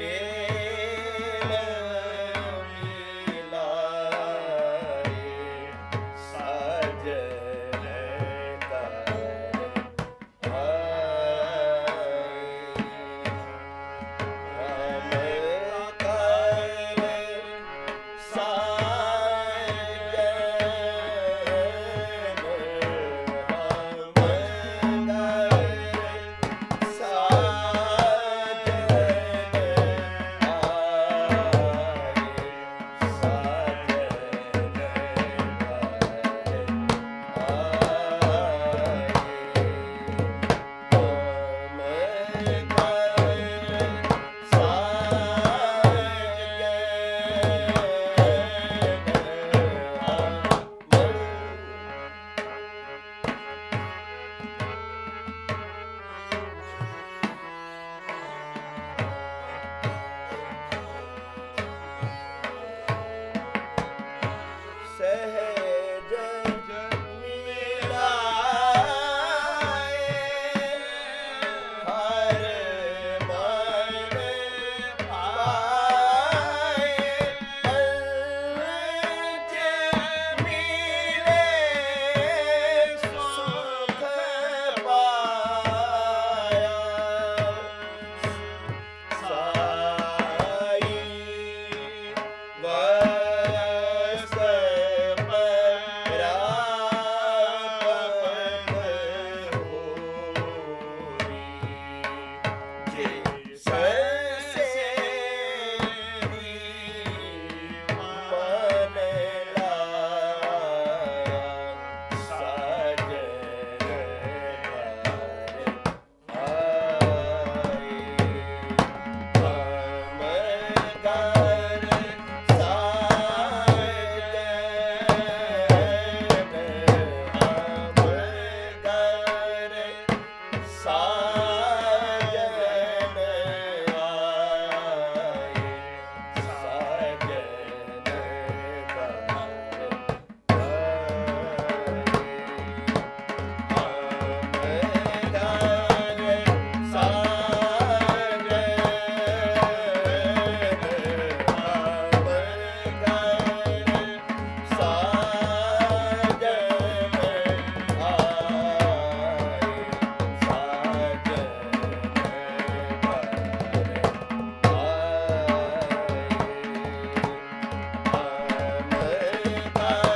Yeah. Baba.